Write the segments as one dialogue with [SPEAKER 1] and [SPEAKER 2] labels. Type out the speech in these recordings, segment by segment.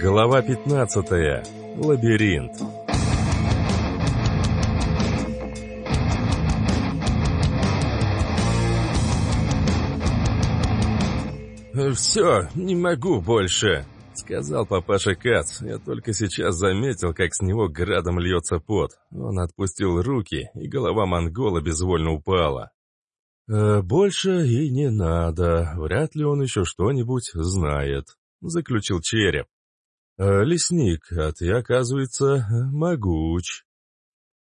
[SPEAKER 1] Глава 15. Лабиринт. «Все, не могу больше», — сказал папаша Кац. Я только сейчас заметил, как с него градом льется пот. Он отпустил руки, и голова монгола безвольно упала. «Э, «Больше и не надо. Вряд ли он еще что-нибудь знает», — заключил череп. «Э, «Лесник, а ты, оказывается, могуч».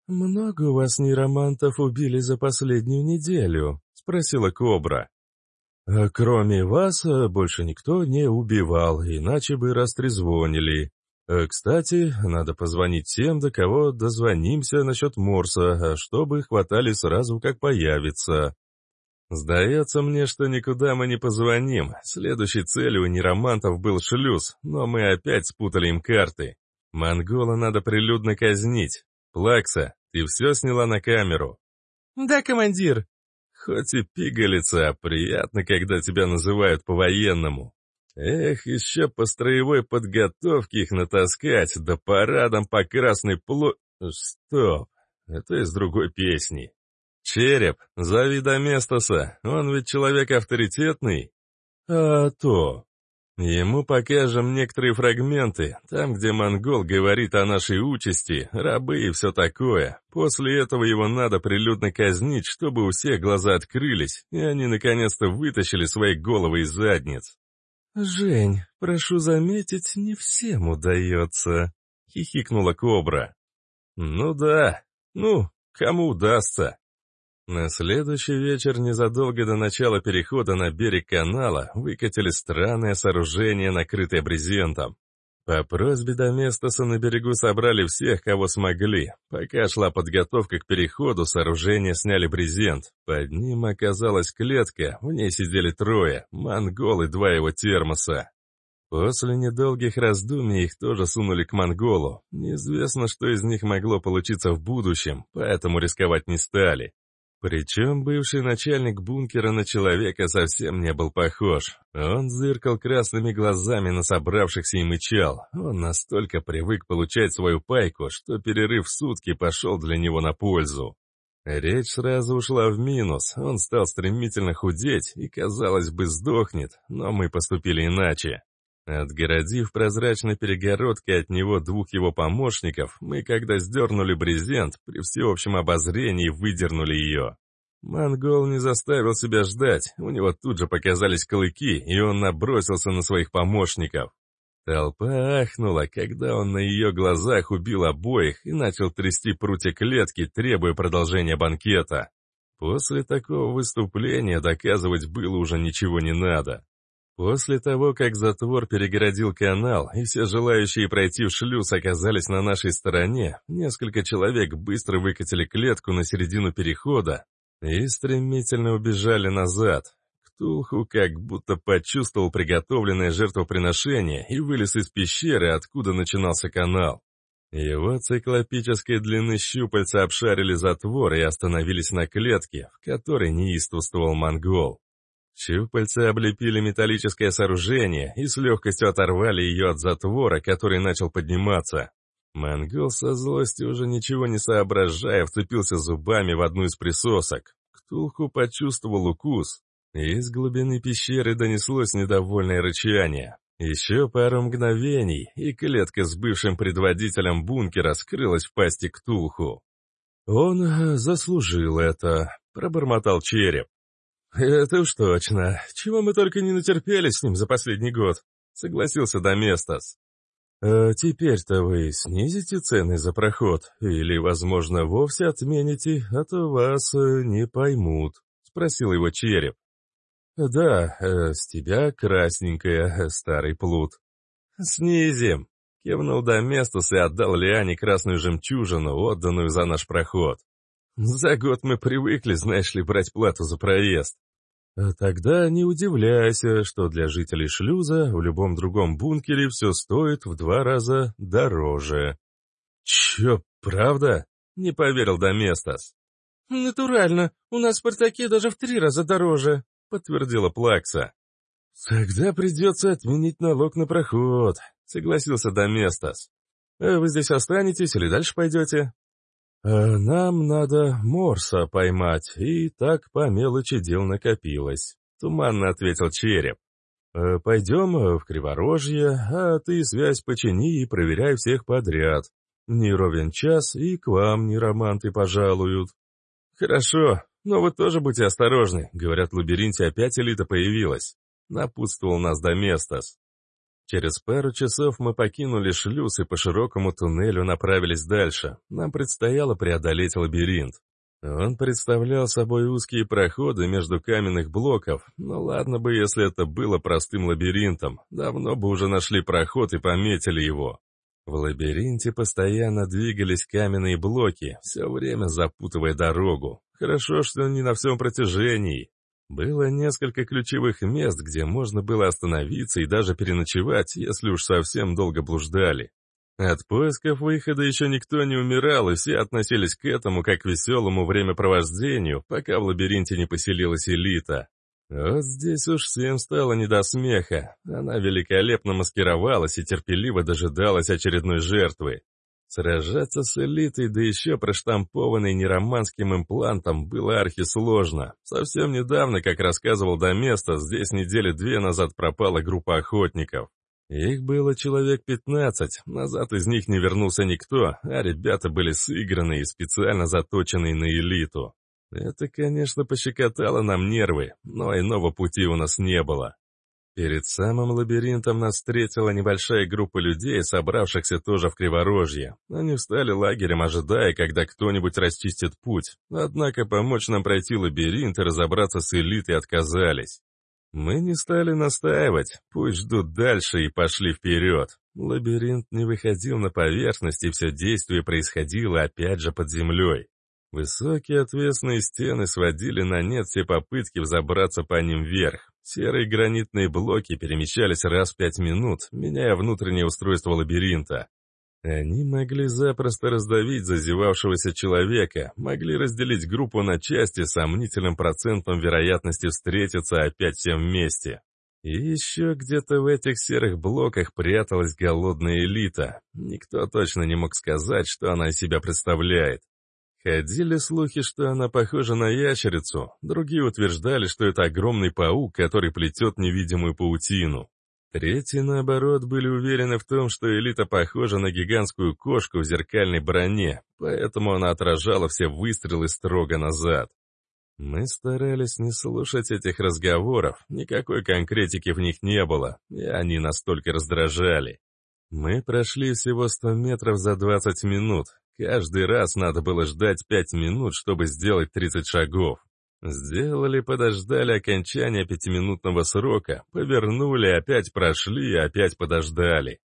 [SPEAKER 1] «Много у вас нейромантов убили за последнюю неделю?» — спросила Кобра. «Э, «Кроме вас, э, больше никто не убивал, иначе бы растрезвонили. Кстати, надо позвонить тем, до кого дозвонимся насчет Морса, чтобы хватали сразу, как появится. Сдается мне, что никуда мы не позвоним. Следующей целью у неромантов был шлюз, но мы опять спутали им карты. Монгола надо прилюдно казнить. Плакса, ты все сняла на камеру?
[SPEAKER 2] Да, командир.
[SPEAKER 1] Хоть и пигалица, а приятно, когда тебя называют по-военному. Эх, еще по строевой подготовке их натаскать, да парадом по красной пло... Стоп, это из другой песни. «Череп, зови Доместоса, он ведь человек авторитетный». «А то...» Ему покажем некоторые фрагменты, там, где монгол говорит о нашей участи, рабы и все такое. После этого его надо прилюдно казнить, чтобы у всех глаза открылись, и они наконец-то вытащили свои головы из задниц.
[SPEAKER 2] «Жень, прошу заметить, не всем удается», — хихикнула Кобра.
[SPEAKER 1] «Ну да, ну, кому удастся?» На следующий вечер, незадолго до начала перехода на берег канала, выкатили странное сооружение, накрытое брезентом. По просьбе Доместоса на берегу собрали всех, кого смогли. Пока шла подготовка к переходу, сооружение сняли брезент. Под ним оказалась клетка, в ней сидели трое, монгол и два его термоса. После недолгих раздумий их тоже сунули к монголу. Неизвестно, что из них могло получиться в будущем, поэтому рисковать не стали. Причем бывший начальник бункера на человека совсем не был похож. Он зыркал красными глазами на собравшихся и мычал. Он настолько привык получать свою пайку, что перерыв в сутки пошел для него на пользу. Речь сразу ушла в минус, он стал стремительно худеть и, казалось бы, сдохнет, но мы поступили иначе. Отгородив прозрачной перегородкой от него двух его помощников, мы, когда сдернули брезент, при всеобщем обозрении выдернули ее. Монгол не заставил себя ждать, у него тут же показались клыки, и он набросился на своих помощников. Толпа ахнула, когда он на ее глазах убил обоих и начал трясти прутья клетки, требуя продолжения банкета. После такого выступления доказывать было уже ничего не надо. После того, как затвор перегородил канал, и все желающие пройти в шлюз оказались на нашей стороне, несколько человек быстро выкатили клетку на середину перехода и стремительно убежали назад. Ктулху как будто почувствовал приготовленное жертвоприношение и вылез из пещеры, откуда начинался канал. Его циклопической длины щупальца обшарили затвор и остановились на клетке, в которой неистовствовал монгол. Щупальца облепили металлическое сооружение и с легкостью оторвали ее от затвора, который начал подниматься. Монгол со злостью, уже ничего не соображая, вцепился зубами в одну из присосок. Ктулху почувствовал укус, и из глубины пещеры донеслось недовольное рычание. Еще пару мгновений, и клетка с бывшим предводителем бункера скрылась в пасти Ктулху. «Он заслужил это», — пробормотал череп. «Это уж точно. Чего мы только не натерпелись с ним за последний год», — согласился Доместос. «А теперь-то вы снизите цены за проход, или, возможно, вовсе отмените, а то вас э, не поймут», — спросил его череп. «Да, э, с тебя красненькая, старый плут». «Снизим», — кивнул Доместос и отдал Лиане красную жемчужину, отданную за наш проход. «За год мы привыкли, знаешь ли, брать плату за проезд». А тогда не удивляйся, что для жителей шлюза в любом другом бункере все стоит в два раза дороже. Че, правда? Не поверил Доместос.
[SPEAKER 2] Натурально, у нас в Спартаке даже в три раза дороже, подтвердила Плакса.
[SPEAKER 1] Тогда придется отменить налог на проход, согласился Доместос. «Э, «Вы здесь останетесь или дальше пойдете?» «Э, «Нам надо Морса поймать, и так по мелочи дел накопилось», — туманно ответил Череп. «Э, «Пойдем в Криворожье, а ты связь почини и проверяй всех подряд. Не ровен час, и к вам нероманты пожалуют». «Хорошо, но вы тоже будьте осторожны. Говорят, в лабиринте опять элита появилась». Напутствовал нас Доместос. Через пару часов мы покинули шлюз и по широкому туннелю направились дальше. Нам предстояло преодолеть лабиринт. Он представлял собой узкие проходы между каменных блоков, но ладно бы, если это было простым лабиринтом, давно бы уже нашли проход и пометили его. В лабиринте постоянно двигались каменные блоки, все время запутывая дорогу. Хорошо, что не на всем протяжении. Было несколько ключевых мест, где можно было остановиться и даже переночевать, если уж совсем долго блуждали. От поисков выхода еще никто не умирал, и все относились к этому как к веселому времяпровождению, пока в лабиринте не поселилась элита. Вот здесь уж всем стало не до смеха. Она великолепно маскировалась и терпеливо дожидалась очередной жертвы. Сражаться с элитой, да еще проштампованной нероманским имплантом, было архисложно. Совсем недавно, как рассказывал Доместа, здесь недели две назад пропала группа охотников. Их было человек 15, назад из них не вернулся никто, а ребята были сыграны и специально заточены на элиту. Это, конечно, пощекотало нам нервы, но иного пути у нас не было. Перед самым лабиринтом нас встретила небольшая группа людей, собравшихся тоже в Криворожье. Они встали лагерем, ожидая, когда кто-нибудь расчистит путь. Однако помочь нам пройти лабиринт и разобраться с элитой отказались. Мы не стали настаивать, пусть ждут дальше и пошли вперед. Лабиринт не выходил на поверхность, и все действие происходило опять же под землей. Высокие отвесные стены сводили на нет все попытки взобраться по ним вверх. Серые гранитные блоки перемещались раз в пять минут, меняя внутреннее устройство лабиринта. Они могли запросто раздавить зазевавшегося человека, могли разделить группу на части с сомнительным процентом вероятности встретиться опять всем вместе. И еще где-то в этих серых блоках пряталась голодная элита. Никто точно не мог сказать, что она из себя представляет. Ходили слухи, что она похожа на ящерицу, другие утверждали, что это огромный паук, который плетет невидимую паутину. Третьи, наоборот, были уверены в том, что элита похожа на гигантскую кошку в зеркальной броне, поэтому она отражала все выстрелы строго назад. Мы старались не слушать этих разговоров, никакой конкретики в них не было, и они настолько раздражали. Мы прошли всего 100 метров за 20 минут, Каждый раз надо было ждать пять минут, чтобы сделать 30 шагов. Сделали, подождали окончания пятиминутного срока, повернули, опять прошли опять подождали.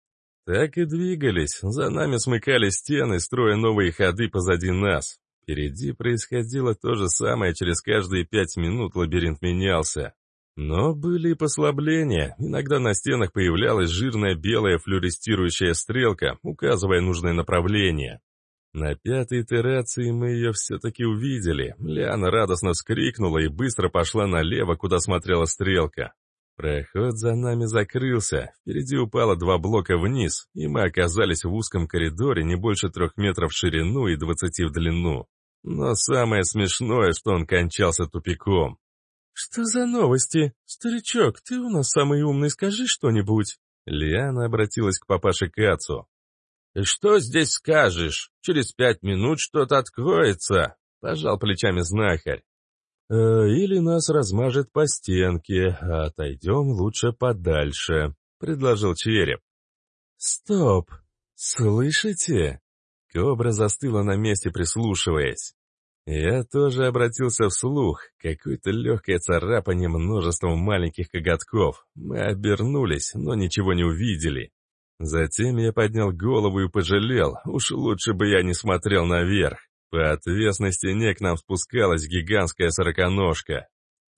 [SPEAKER 1] Так и двигались, за нами смыкали стены, строя новые ходы позади нас. Впереди происходило то же самое, через каждые пять минут лабиринт менялся. Но были и послабления, иногда на стенах появлялась жирная белая флюоресцирующая стрелка, указывая нужное направление. На пятой итерации мы ее все-таки увидели. Лиана радостно вскрикнула и быстро пошла налево, куда смотрела стрелка. Проход за нами закрылся, впереди упало два блока вниз, и мы оказались в узком коридоре не больше трех метров в ширину и двадцати в длину. Но самое смешное, что он кончался тупиком. «Что за новости? Старичок, ты у нас самый умный, скажи что-нибудь!» Лиана обратилась к папаше Кацу. «Что здесь скажешь? Через пять минут что-то откроется», — пожал плечами знахарь. «Э, «Или нас размажет по стенке, а отойдем лучше подальше», — предложил череп. «Стоп! Слышите?» Кобра застыла на месте, прислушиваясь. Я тоже обратился вслух. Какое-то легкое царапание множеством маленьких коготков. Мы обернулись, но ничего не увидели. Затем я поднял голову и пожалел, уж лучше бы я не смотрел наверх. По отвесной стене к нам спускалась гигантская сороконожка.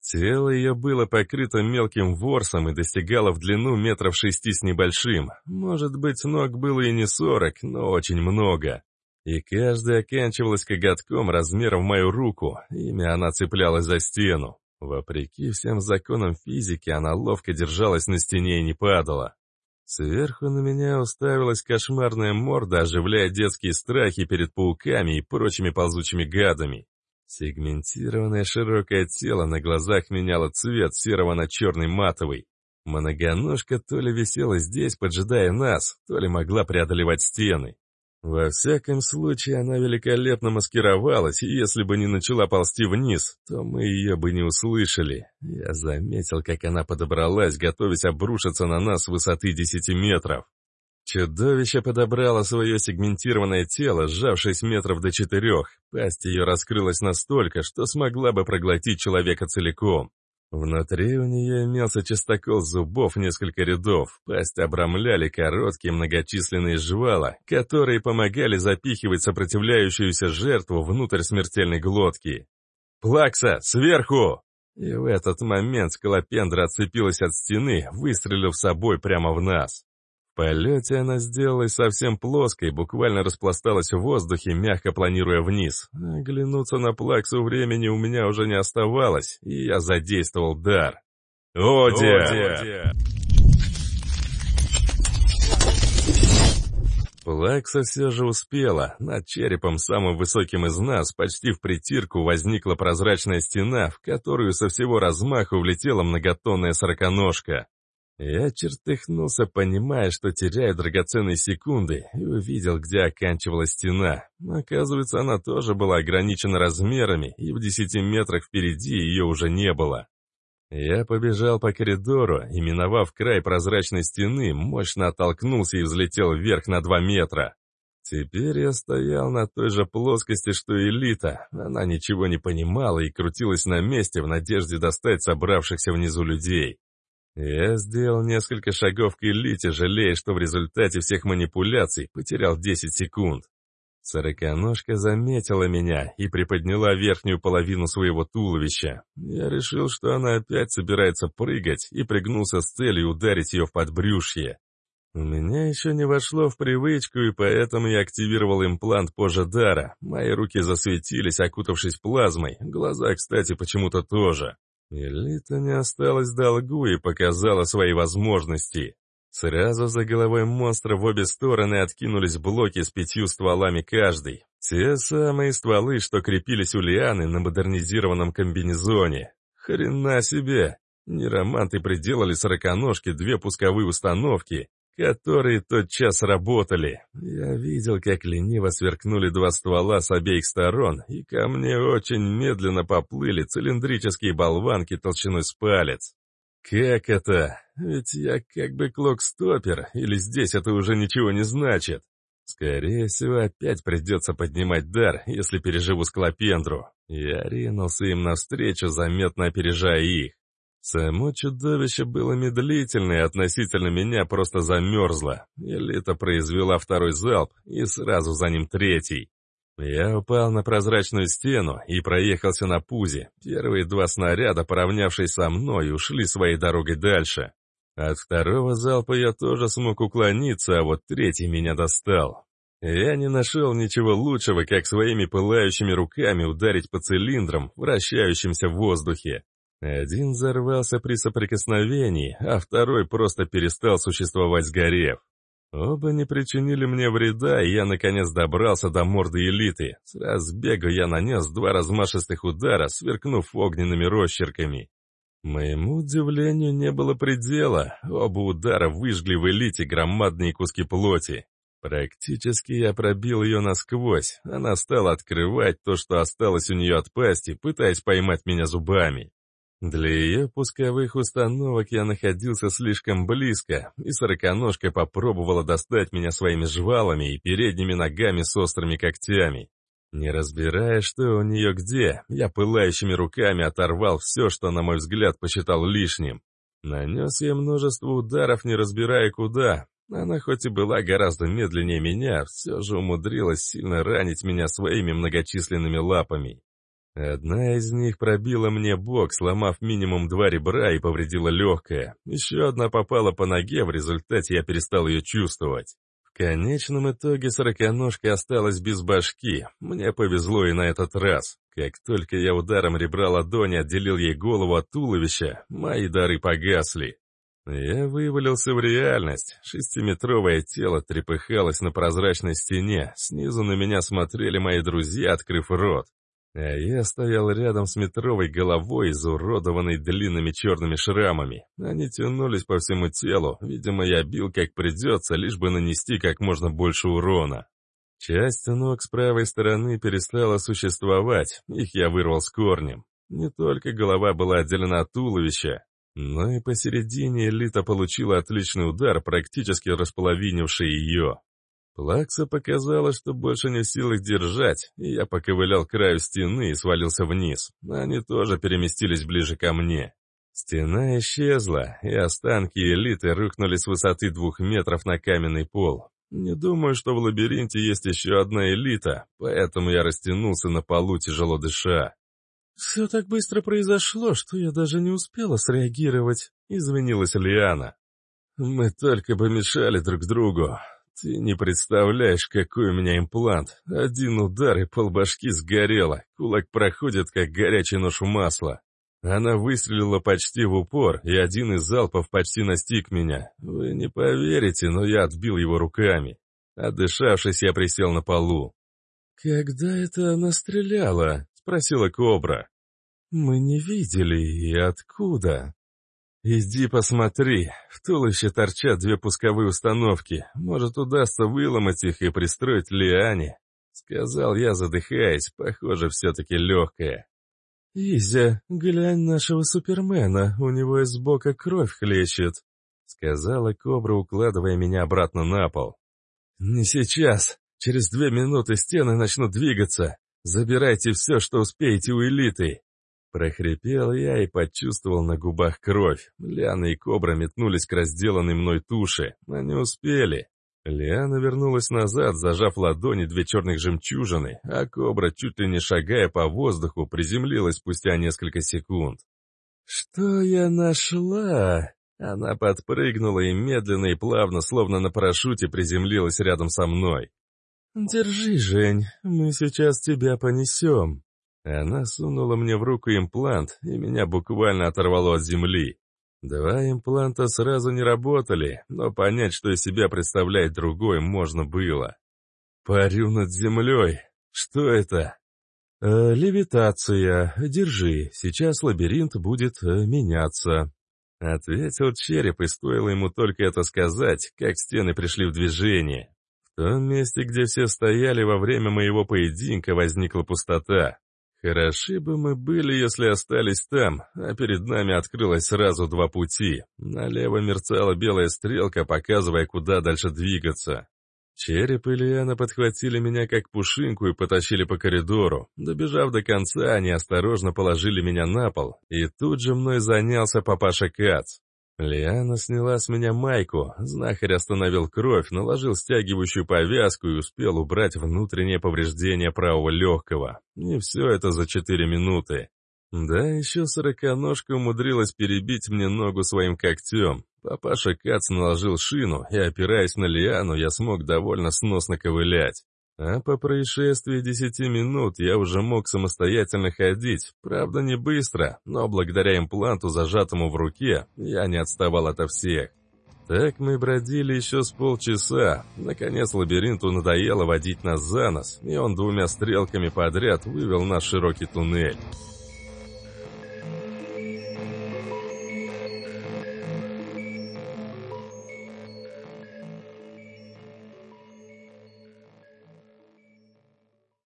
[SPEAKER 1] Тело ее было покрыто мелким ворсом и достигало в длину метров шести с небольшим. Может быть, ног было и не сорок, но очень много. И каждая оканчивалась коготком размером в мою руку, ими она цеплялась за стену. Вопреки всем законам физики, она ловко держалась на стене и не падала. Сверху на меня уставилась кошмарная морда, оживляя детские страхи перед пауками и прочими ползучими гадами. Сегментированное широкое тело на глазах меняло цвет серого на черный матовый. Многоножка то ли висела здесь, поджидая нас, то ли могла преодолевать стены. Во всяком случае, она великолепно маскировалась, и если бы не начала ползти вниз, то мы ее бы не услышали. Я заметил, как она подобралась, готовясь обрушиться на нас с высоты десяти метров. Чудовище подобрало свое сегментированное тело, сжавшись метров до четырех. Пасть ее раскрылась настолько, что смогла бы проглотить человека целиком. Внутри у нее имелся частокол зубов несколько рядов, пасть обрамляли короткие многочисленные жвала, которые помогали запихивать сопротивляющуюся жертву внутрь смертельной глотки. «Плакса, сверху!» И в этот момент скалопендра отцепилась от стены, выстрелив собой прямо в нас полете она сделалась совсем плоской, буквально распласталась в воздухе, мягко планируя вниз. Оглянуться на плаксу времени у меня уже не оставалось, и я задействовал дар. «Одя!» Плакса все же успела. Над черепом, самым высоким из нас, почти в притирку, возникла прозрачная стена, в которую со всего размаху влетела многотонная сороконожка. Я чертыхнулся, понимая, что теряю драгоценные секунды, и увидел, где оканчивалась стена. Оказывается, она тоже была ограничена размерами, и в десяти метрах впереди ее уже не было. Я побежал по коридору, и, миновав край прозрачной стены, мощно оттолкнулся и взлетел вверх на два метра. Теперь я стоял на той же плоскости, что и Элита. Она ничего не понимала и крутилась на месте в надежде достать собравшихся внизу людей. Я сделал несколько шагов к элите, жалея, что в результате всех манипуляций потерял 10 секунд. Сороконожка заметила меня и приподняла верхнюю половину своего туловища. Я решил, что она опять собирается прыгать, и пригнулся с целью ударить ее в подбрюшье. У меня еще не вошло в привычку, и поэтому я активировал имплант позже дара. Мои руки засветились, окутавшись плазмой, глаза, кстати, почему-то тоже. Элита не осталась долгу и показала свои возможности. Сразу за головой монстра в обе стороны откинулись блоки с пятью стволами каждый. Те самые стволы, что крепились у лианы на модернизированном комбинезоне. Хрена себе! Нероманты приделали сороконожки две пусковые установки, которые тотчас работали. Я видел, как лениво сверкнули два ствола с обеих сторон, и ко мне очень медленно поплыли цилиндрические болванки толщиной с палец. Как это? Ведь я как бы клок-стопер, или здесь это уже ничего не значит? Скорее всего, опять придется поднимать дар, если переживу склопендру. Я ринулся им навстречу, заметно опережая их. Само чудовище было медлительное относительно меня просто замерзло. Элита произвела второй залп и сразу за ним третий. Я упал на прозрачную стену и проехался на пузе. Первые два снаряда, поравнявшись со мной, ушли своей дорогой дальше. От второго залпа я тоже смог уклониться, а вот третий меня достал. Я не нашел ничего лучшего, как своими пылающими руками ударить по цилиндрам, вращающимся в воздухе. Один взорвался при соприкосновении, а второй просто перестал существовать сгорев. Оба не причинили мне вреда, и я наконец добрался до морды элиты. С разбегу я нанес два размашистых удара, сверкнув огненными росчерками. Моему удивлению не было предела. Оба удара выжгли в элите громадные куски плоти. Практически я пробил ее насквозь. Она стала открывать то, что осталось у нее от пасти, пытаясь поймать меня зубами. Для ее пусковых установок я находился слишком близко, и сороконожка попробовала достать меня своими жвалами и передними ногами с острыми когтями. Не разбирая, что у нее где, я пылающими руками оторвал все, что, на мой взгляд, посчитал лишним. Нанес ей множество ударов, не разбирая куда. Она хоть и была гораздо медленнее меня, все же умудрилась сильно ранить меня своими многочисленными лапами. Одна из них пробила мне бок, сломав минимум два ребра и повредила легкое. Еще одна попала по ноге, в результате я перестал ее чувствовать. В конечном итоге сороконожка осталась без башки. Мне повезло и на этот раз. Как только я ударом ребра ладони отделил ей голову от туловища, мои дары погасли. Я вывалился в реальность. Шестиметровое тело трепыхалось на прозрачной стене. Снизу на меня смотрели мои друзья, открыв рот. А я стоял рядом с метровой головой, изуродованной длинными черными шрамами. Они тянулись по всему телу. Видимо, я бил как придется, лишь бы нанести как можно больше урона. Часть ног с правой стороны перестала существовать, их я вырвал с корнем. Не только голова была отделена от туловища, но и посередине элита получила отличный удар, практически располовинивший ее. Плакса показала, что больше не в силах держать, и я поковылял к краю стены и свалился вниз. Они тоже переместились ближе ко мне. Стена исчезла, и останки элиты рухнули с высоты двух метров на каменный пол. Не думаю, что в лабиринте есть еще одна элита, поэтому я растянулся на полу, тяжело дыша.
[SPEAKER 2] «Все так быстро произошло, что я даже не успела среагировать», — извинилась Лиана.
[SPEAKER 1] «Мы только помешали друг другу. Ты не представляешь, какой у меня имплант. Один удар и полбашки сгорело. Кулак проходит, как горячий нож в масло. Она выстрелила почти в упор, и один из залпов почти настиг меня. Вы не поверите, но я отбил его руками. Отдышавшись, я присел на полу.
[SPEAKER 2] «Когда это она стреляла?» — спросила Кобра. «Мы не видели, и откуда?»
[SPEAKER 1] «Иди посмотри, в туловище торчат две пусковые установки. Может, удастся выломать их и пристроить Лиане?» Сказал я, задыхаясь, похоже, все-таки легкое.
[SPEAKER 2] «Изя, глянь нашего Супермена, у него из бока кровь хлещет», — сказала Кобра, укладывая меня обратно на пол.
[SPEAKER 1] «Не сейчас. Через две минуты стены начнут двигаться. Забирайте все, что успеете у элиты. Прохрипел я и почувствовал на губах кровь. Лиана и Кобра метнулись к разделанной мной туше. Они успели. Лиана вернулась назад, зажав ладони две черных жемчужины, а Кобра, чуть ли не шагая по воздуху, приземлилась спустя несколько секунд. «Что я нашла?» Она подпрыгнула и медленно и плавно, словно на парашюте, приземлилась рядом со мной.
[SPEAKER 2] «Держи, Жень, мы сейчас тебя понесем».
[SPEAKER 1] Она сунула мне в руку имплант, и меня буквально оторвало от земли. Два импланта сразу не работали, но понять, что из себя представляет другой, можно было. Парю над землей. Что это?
[SPEAKER 2] Э, левитация. Держи, сейчас лабиринт будет э, меняться.
[SPEAKER 1] Ответил череп, и стоило ему только это сказать, как стены пришли в движение. В том месте, где все стояли во время моего поединка, возникла пустота. Хороши бы мы были, если остались там, а перед нами открылось сразу два пути. Налево мерцала белая стрелка, показывая, куда дальше двигаться. Череп и Лиана подхватили меня как пушинку и потащили по коридору. Добежав до конца, они осторожно положили меня на пол, и тут же мной занялся папаша Кац. Лиана сняла с меня майку, знахарь остановил кровь, наложил стягивающую повязку и успел убрать внутреннее повреждение правого легкого. И все это за четыре минуты. Да, еще сороконожка умудрилась перебить мне ногу своим когтем. Папаша Кац наложил шину, и, опираясь на лиану, я смог довольно сносно ковылять. А по происшествии десяти минут я уже мог самостоятельно ходить, правда не быстро, но благодаря импланту, зажатому в руке, я не отставал ото всех. Так мы бродили еще с полчаса. Наконец лабиринту надоело водить нас за нос, и он двумя стрелками подряд вывел наш широкий туннель.